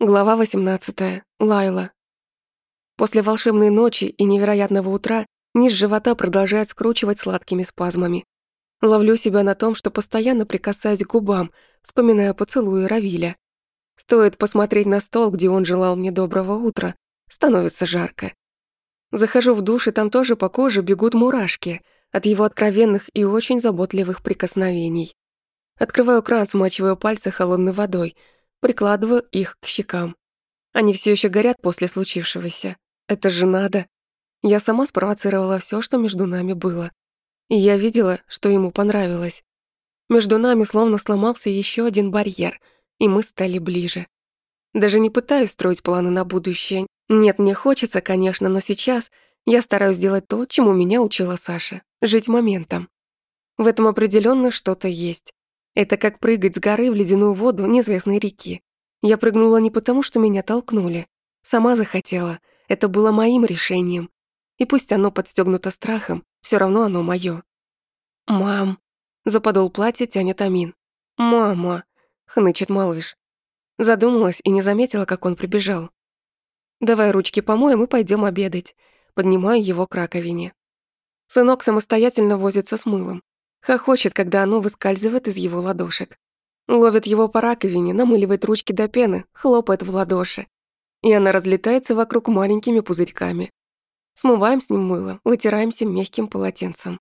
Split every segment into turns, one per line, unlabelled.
Глава 18. Лайла. После волшебной ночи и невероятного утра низ живота продолжает скручивать сладкими спазмами. Ловлю себя на том, что постоянно прикасаюсь к губам, вспоминая поцелуи Равиля. Стоит посмотреть на стол, где он желал мне доброго утра, становится жарко. Захожу в душ, и там тоже по коже бегут мурашки от его откровенных и очень заботливых прикосновений. Открываю кран, смачиваю пальцы холодной водой — прикладываю их к щекам. Они все еще горят после случившегося. Это же надо. Я сама спровоцировала все, что между нами было. И я видела, что ему понравилось. Между нами словно сломался еще один барьер, и мы стали ближе. Даже не пытаюсь строить планы на будущее. Нет, мне хочется, конечно, но сейчас я стараюсь сделать то, чему меня учила Саша — жить моментом. В этом определенно что-то есть. Это как прыгать с горы в ледяную воду неизвестной реки. Я прыгнула не потому, что меня толкнули. Сама захотела. Это было моим решением. И пусть оно подстегнуто страхом, все равно оно мое. «Мам!» — за платья тянет Амин. «Мама!» — хнычет малыш. Задумалась и не заметила, как он прибежал. «Давай ручки помоем и пойдем обедать». Поднимаю его к раковине. Сынок самостоятельно возится с мылом. Хохочет, когда оно выскальзывает из его ладошек. Ловит его по раковине, намыливает ручки до пены, хлопает в ладоши. И она разлетается вокруг маленькими пузырьками. Смываем с ним мыло, вытираемся мягким полотенцем.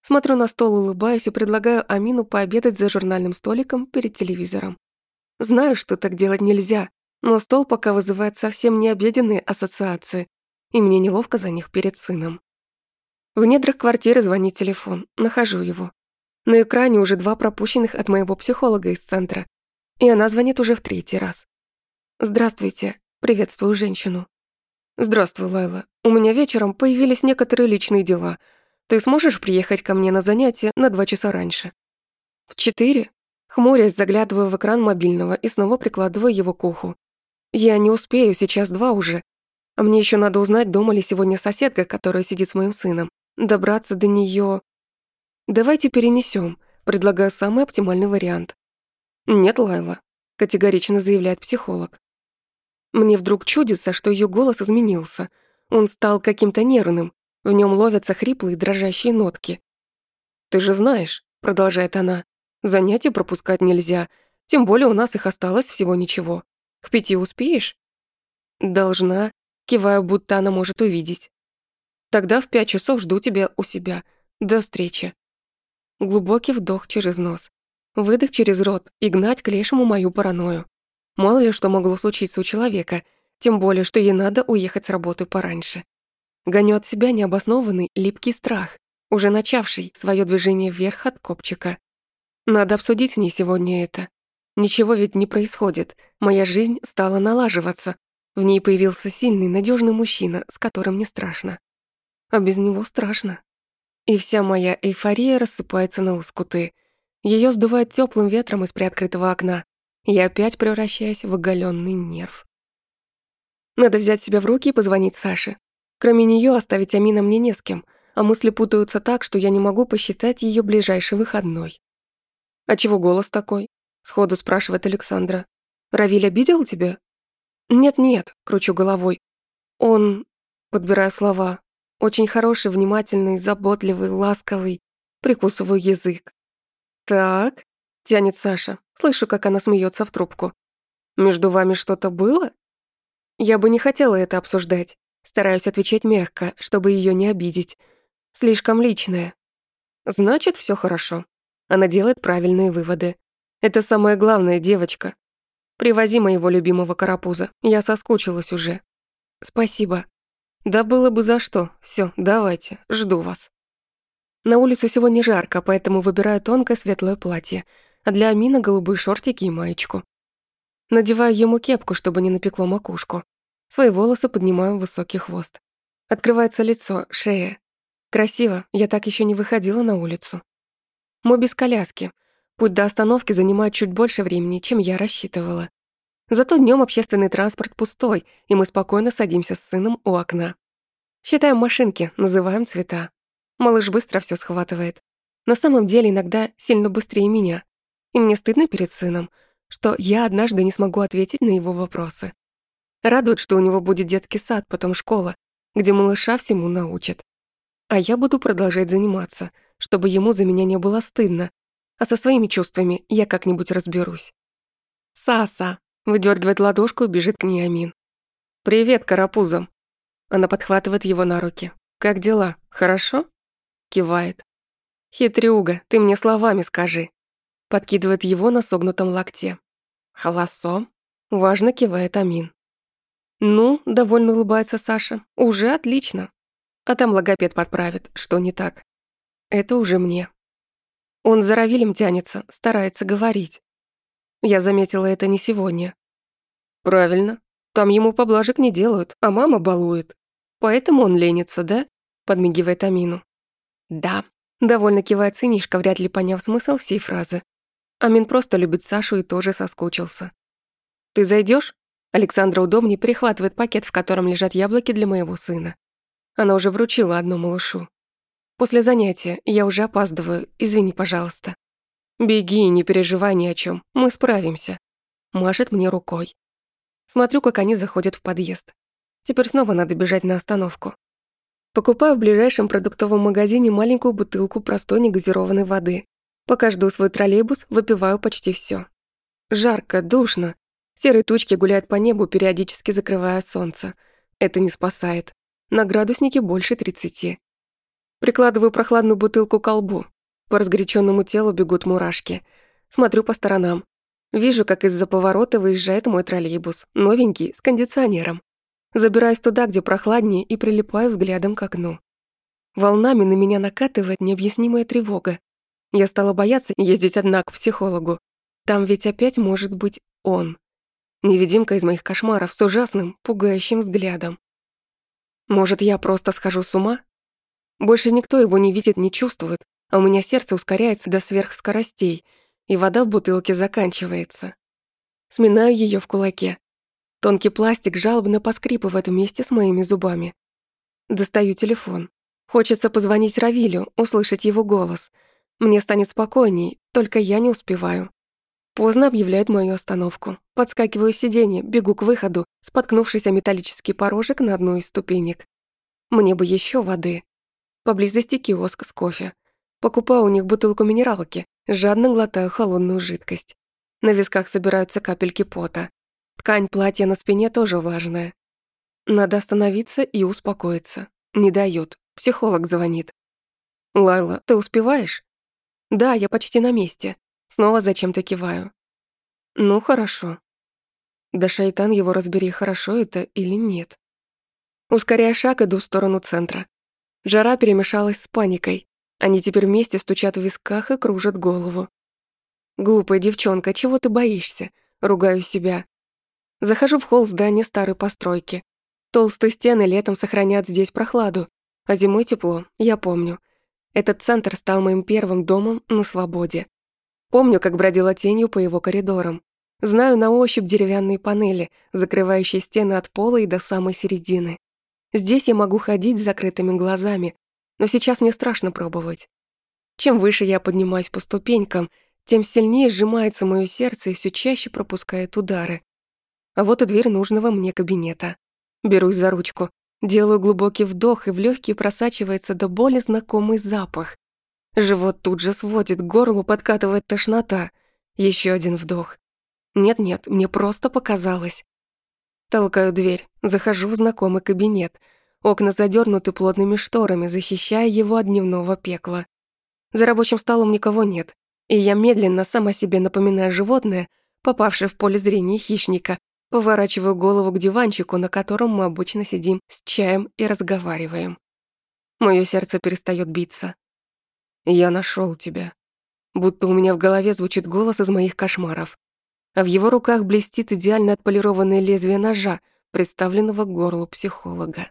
Смотрю на стол, улыбаюсь и предлагаю Амину пообедать за журнальным столиком перед телевизором. Знаю, что так делать нельзя, но стол пока вызывает совсем необеденные ассоциации, и мне неловко за них перед сыном. В недрах квартиры звонит телефон. Нахожу его. На экране уже два пропущенных от моего психолога из центра. И она звонит уже в третий раз. «Здравствуйте. Приветствую женщину». «Здравствуй, Лайла. У меня вечером появились некоторые личные дела. Ты сможешь приехать ко мне на занятие на два часа раньше?» «В четыре?» Хмурясь, заглядываю в экран мобильного и снова прикладываю его к уху. «Я не успею, сейчас два уже. А мне еще надо узнать, дома ли сегодня соседка, которая сидит с моим сыном добраться до нее. Давайте перенесем, предлагаю самый оптимальный вариант. Нет, Лайла, категорично заявляет психолог. Мне вдруг чудится, что ее голос изменился. Он стал каким-то нервным, в нем ловятся хриплые дрожащие нотки. «Ты же знаешь», — продолжает она, — «занятия пропускать нельзя, тем более у нас их осталось всего ничего. К пяти успеешь?» «Должна», киваю, будто она может увидеть. Тогда в пять часов жду тебя у себя. До встречи. Глубокий вдох через нос. Выдох через рот и гнать к лешему мою паранойю. Мало ли что могло случиться у человека, тем более, что ей надо уехать с работы пораньше. Гоню от себя необоснованный липкий страх, уже начавший свое движение вверх от копчика. Надо обсудить с ней сегодня это. Ничего ведь не происходит, моя жизнь стала налаживаться. В ней появился сильный, надежный мужчина, с которым не страшно а без него страшно. И вся моя эйфория рассыпается на лоскуты. Ее сдувает теплым ветром из приоткрытого окна. Я опять превращаюсь в оголенный нерв. Надо взять себя в руки и позвонить Саше. Кроме нее оставить Амина мне не с кем, а мысли путаются так, что я не могу посчитать ее ближайший выходной. «А чего голос такой?» — сходу спрашивает Александра. «Равиль обидел тебя?» «Нет-нет», — кручу головой. «Он...» — подбираю слова. Очень хороший, внимательный, заботливый, ласковый. Прикусываю язык. «Так», — тянет Саша. Слышу, как она смеется в трубку. «Между вами что-то было?» Я бы не хотела это обсуждать. Стараюсь отвечать мягко, чтобы ее не обидеть. Слишком личное. Значит, все хорошо. Она делает правильные выводы. Это самое главное, девочка. Привози моего любимого карапуза. Я соскучилась уже. Спасибо. Да было бы за что. Все, давайте, жду вас. На улице сегодня жарко, поэтому выбираю тонкое светлое платье, а для Амина голубые шортики и маечку. Надеваю ему кепку, чтобы не напекло макушку. Свои волосы поднимаю в высокий хвост. Открывается лицо, шея. Красиво, я так еще не выходила на улицу. Мы без коляски. Путь до остановки занимает чуть больше времени, чем я рассчитывала. Зато днем общественный транспорт пустой, и мы спокойно садимся с сыном у окна. Считаем машинки, называем цвета. Малыш быстро все схватывает. На самом деле иногда сильно быстрее меня. И мне стыдно перед сыном. что я однажды не смогу ответить на его вопросы. Радует, что у него будет детский сад, потом школа, где малыша всему научат. А я буду продолжать заниматься, чтобы ему за меня не было стыдно, а со своими чувствами я как-нибудь разберусь. «Саса!» — выдергивает ладошку и бежит к ней Амин. «Привет, карапузам!» Она подхватывает его на руки. «Как дела? Хорошо?» Кивает. «Хитрюга, ты мне словами скажи». Подкидывает его на согнутом локте. «Холосо?» Важно кивает Амин. «Ну», — довольно улыбается Саша, — «уже отлично. А там логопед подправит, что не так. Это уже мне». Он за Равилем тянется, старается говорить. Я заметила это не сегодня. «Правильно. Там ему поблажек не делают, а мама балует. Поэтому он ленится, да?» — подмигивает Амину. «Да», — довольно кивает сынишка, вряд ли поняв смысл всей фразы. Амин просто любит Сашу и тоже соскучился. «Ты зайдешь? Александра удобнее перехватывает пакет, в котором лежат яблоки для моего сына. Она уже вручила одну малышу. После занятия я уже опаздываю, извини, пожалуйста. Беги, не переживай ни о чем, мы справимся. Машет мне рукой. Смотрю, как они заходят в подъезд. Теперь снова надо бежать на остановку. Покупаю в ближайшем продуктовом магазине маленькую бутылку простой негазированной воды. Пока жду свой троллейбус, выпиваю почти все. Жарко, душно, Серые тучки гуляют по небу, периодически закрывая солнце. Это не спасает. На градуснике больше 30. Прикладываю прохладную бутылку к колбу. По разгоряченному телу бегут мурашки. Смотрю по сторонам. Вижу, как из-за поворота выезжает мой троллейбус, новенький, с кондиционером. Забираюсь туда, где прохладнее, и прилипаю взглядом к окну. Волнами на меня накатывает необъяснимая тревога. Я стала бояться ездить одна к психологу. Там ведь опять может быть он. Невидимка из моих кошмаров с ужасным, пугающим взглядом. Может, я просто схожу с ума? Больше никто его не видит, не чувствует, а у меня сердце ускоряется до сверхскоростей, и вода в бутылке заканчивается. Сминаю ее в кулаке. Тонкий пластик жалобно поскрипывает вместе с моими зубами. Достаю телефон. Хочется позвонить Равилю, услышать его голос. Мне станет спокойней, только я не успеваю. Поздно объявляют мою остановку. Подскакиваю с сиденья, бегу к выходу, споткнувшись о металлический порожек на одну из ступенек. Мне бы еще воды. Поблизости киоск с кофе. Покупаю у них бутылку минералки, жадно глотаю холодную жидкость. На висках собираются капельки пота. Ткань платья на спине тоже влажная. Надо остановиться и успокоиться. Не дают. Психолог звонит. «Лайла, ты успеваешь?» «Да, я почти на месте. Снова зачем-то киваю. Ну, хорошо. Да шайтан его разбери, хорошо это или нет. Ускоряя шаг, иду в сторону центра. Жара перемешалась с паникой. Они теперь вместе стучат в висках и кружат голову. «Глупая девчонка, чего ты боишься?» Ругаю себя. Захожу в холл здания старой постройки. Толстые стены летом сохранят здесь прохладу, а зимой тепло, я помню. Этот центр стал моим первым домом на свободе. Помню, как бродила тенью по его коридорам. Знаю на ощупь деревянные панели, закрывающие стены от пола и до самой середины. Здесь я могу ходить с закрытыми глазами, но сейчас мне страшно пробовать. Чем выше я поднимаюсь по ступенькам, тем сильнее сжимается мое сердце и все чаще пропускает удары. А вот и дверь нужного мне кабинета. Берусь за ручку, делаю глубокий вдох, и в легкие просачивается до боли знакомый запах. Живот тут же сводит, к горлу подкатывает тошнота. Еще один вдох. Нет-нет, мне просто показалось. Толкаю дверь, захожу в знакомый кабинет. Окна задернуты плотными шторами, защищая его от дневного пекла. За рабочим столом никого нет, и я медленно, сама себе напоминая животное, попавшее в поле зрения хищника, поворачиваю голову к диванчику, на котором мы обычно сидим с чаем и разговариваем. Моё сердце перестает биться. «Я нашел тебя». Будто у меня в голове звучит голос из моих кошмаров. А в его руках блестит идеально отполированное лезвие ножа, представленного к горлу психолога.